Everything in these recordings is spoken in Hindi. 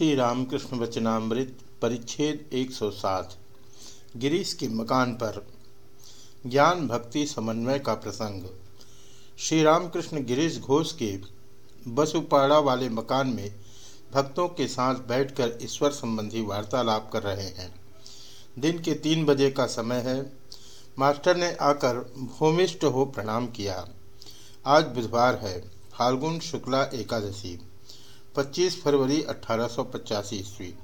श्री रामकृष्ण वचनामृत परिच्छेद 107 गिरीश के मकान पर ज्ञान भक्ति समन्वय का प्रसंग। श्री रामकृष्ण गिरीश घोष के बसुपाड़ा वाले मकान में भक्तों के साथ बैठकर ईश्वर संबंधी वार्तालाप कर रहे हैं। दिन के तीन बजे का समय है। मास्टर ने आकर भूमिष्ठ हो प्रणाम किया। आज बुधवार है। फाल्गुन शुक्ला एकादशी। 25 फरवरी अठारह सौ पचासी ईस्वी।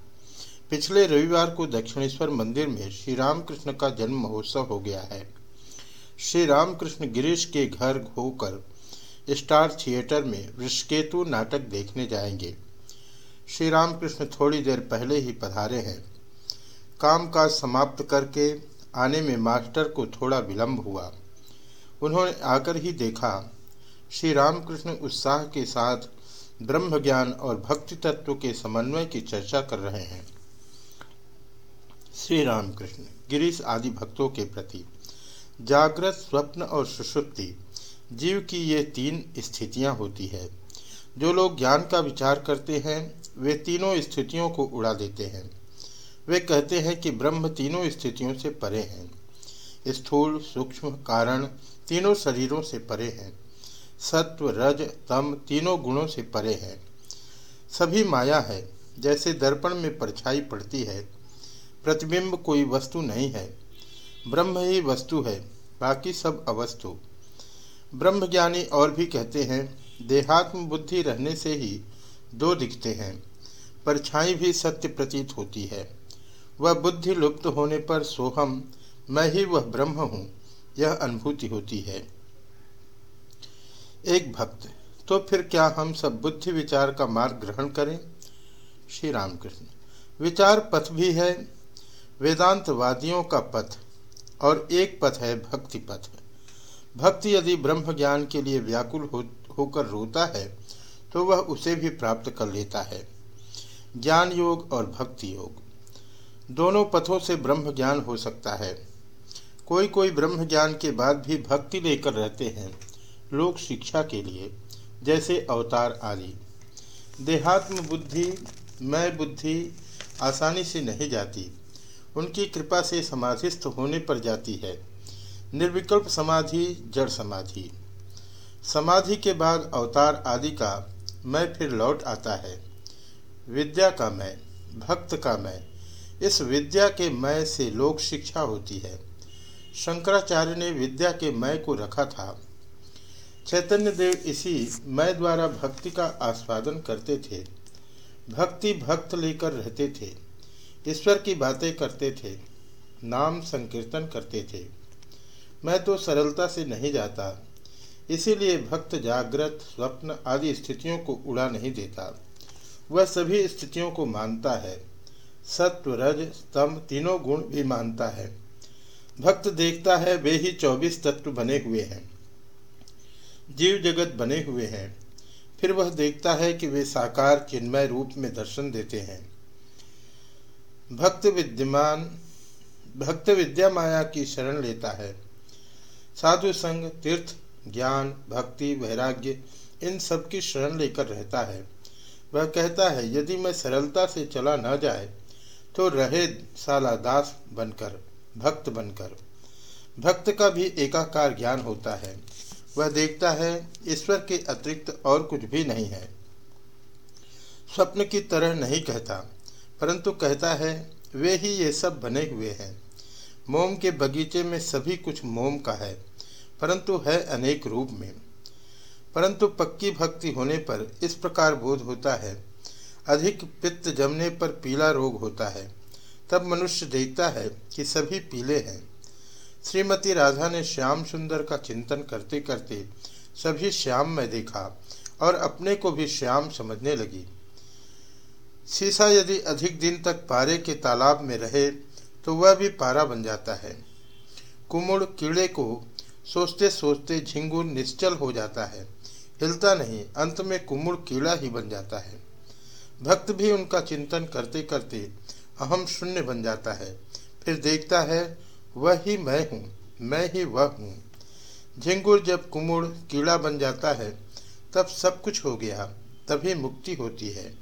पिछले रविवार को दक्षिणेश्वर मंदिर में श्री रामकृष्ण का जन्म महोत्सव हो गया है। श्री रामकृष्ण गिरीश के घर होकर स्टार थिएटर में वृषकेतु नाटक देखने जाएँगे। श्री रामकृष्ण थोड़ी देर पहले ही पधारे हैं। काम काज समाप्त करके आने में मास्टर को थोड़ा विलंब हुआ। उन्होंने आकर ही देखा श्री रामकृष्ण उत्साह के साथ ब्रह्म ज्ञान और भक्ति तत्व के समन्वय की चर्चा कर रहे हैं। श्री रामकृष्ण गिरीश आदि भक्तों के प्रति जागृत, स्वप्न और सुषुप्ति, जीव की ये तीन स्थितियाँ होती है। जो लोग ज्ञान का विचार करते हैं, वे तीनों स्थितियों को उड़ा देते हैं। वे कहते हैं कि ब्रह्म तीनों स्थितियों से परे हैं। स्थूल, सूक्ष्म, कारण तीनों शरीरों से परे हैं। सत्व रज तम तीनों गुणों से परे है। सभी माया है, जैसे दर्पण में परछाई पड़ती है। प्रतिबिंब कोई वस्तु नहीं है, ब्रह्म ही वस्तु है, बाकी सब अवस्तु। ब्रह्मज्ञानी और भी कहते हैं, देहात्म बुद्धि रहने से ही दो दिखते हैं, परछाई भी सत्य प्रतीत होती है। वह बुद्धि लुप्त होने पर सोहम, मैं ही वह ब्रह्म हूँ, यह अनुभूति होती है। एक भक्त तो फिर क्या हम सब बुद्धि विचार का मार्ग ग्रहण करें? श्री रामकृष्ण। विचार पथ भी है, वेदांतवादियों का पथ, और एक पथ है भक्ति पथ। भक्ति यदि ब्रह्म ज्ञान के लिए व्याकुल हो, होकर रोता है तो वह उसे भी प्राप्त कर लेता है। ज्ञान योग और भक्ति योग। दोनों पथों से ब्रह्म ज्ञान हो सकता है। कोई कोई ब्रह्म ज्ञान के बाद भी भक्ति लेकर रहते हैं। लोक शिक्षा के लिए, जैसे अवतार आदि। देहात्म बुद्धि, मैं बुद्धि आसानी से नहीं जाती। उनकी कृपा से समाधिस्थ होने पर जाती है। निर्विकल्प समाधि, जड़ समाधि। समाधि के बाद अवतार आदि का मैं फिर लौट आता है। विद्या का मैं, भक्त का मैं, इस विद्या के मैं से लोक शिक्षा होती है। शंकराचार्य ने विद्या के मैं को रखा था। चैतन्य देव इसी मैं द्वारा भक्ति का आस्वादन करते थे। भक्ति भक्त लेकर रहते थे। ईश्वर की बातें करते थे। नाम संकीर्तन करते थे। मैं तो सरलता से नहीं जाता। इसीलिए भक्त जागृत, स्वप्न आदि स्थितियों को उड़ा नहीं देता। वह सभी स्थितियों को मानता है। सत्व, रज, स्तंभ तीनों गुण भी मानता है। भक्त देखता है, वे ही चौबीस तत्व बने हुए हैं। जीव जगत बने हुए हैं। फिर वह देखता है कि वे साकार चिन्मय रूप में दर्शन देते हैं। भक्त विद्यमान, भक्त विद्या माया की शरण लेता है। साधु संग, तीर्थ, ज्ञान, भक्ति, वैराग्य, इन सब की शरण लेकर रहता है। वह कहता है, यदि मैं सरलता से चला न जाए तो रहे साला दास बनकर, भक्त बनकर। भक्त का भी एकाकार ज्ञान होता है। वह देखता है, ईश्वर के अतिरिक्त और कुछ भी नहीं है। स्वप्न की तरह नहीं कहता, परंतु कहता है, वे ही ये सब बने हुए हैं। मोम के बगीचे में सभी कुछ मोम का है, परंतु है अनेक रूप में। परंतु पक्की भक्ति होने पर इस प्रकार बोध होता है। अधिक पित्त जमने पर पीला रोग होता है। तब मनुष्य देखता है कि सभी पीले हैं। श्रीमती राधा ने श्याम सुंदर का चिंतन करते करते सभी श्याम में देखा और अपने को भी श्याम समझने लगी। शीशा यदि अधिक दिन तक पारे के तालाब में रहे तो वह भी पारा बन जाता है। कुमुड़ कीड़े को सोचते सोचते झिंगुर निश्चल हो जाता है। हिलता नहीं, अंत में कुमुड़ कीड़ा ही बन जाता है। भक्त भी उनका चिंतन करते करते अहम शून्य बन जाता है। फिर देखता है वह ही मैं हूँ, मैं ही वह हूँ। झिंगुर जब कुमुड़, कीड़ा बन जाता है, तब सब कुछ हो गया, तभी मुक्ति होती है।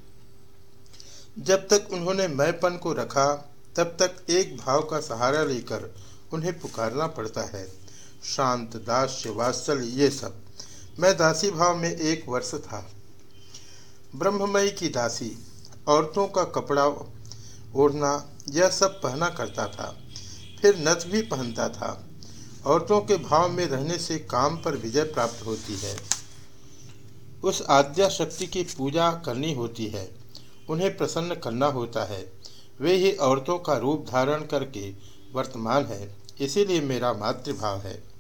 जब तक उन्होंने मैंपन को रखा, तब तक एक भाव का सहारा लेकर उन्हें पुकारना पड़ता है। शांत, दास्य वात्सल्य ये सब। मैं दासी भाव में एक वर्ष था। ब्रह्ममयी की दासी, औरतों का कपड़ा ओढ़ना, यह सब पहना करता था। फिर नथ भी पहनता था। औरतों के भाव में रहने से काम पर विजय प्राप्त होती है। उस आद्या शक्ति की पूजा करनी होती है। उन्हें प्रसन्न करना होता है। वे ही औरतों का रूप धारण करके वर्तमान है। इसीलिए मेरा मातृभाव है।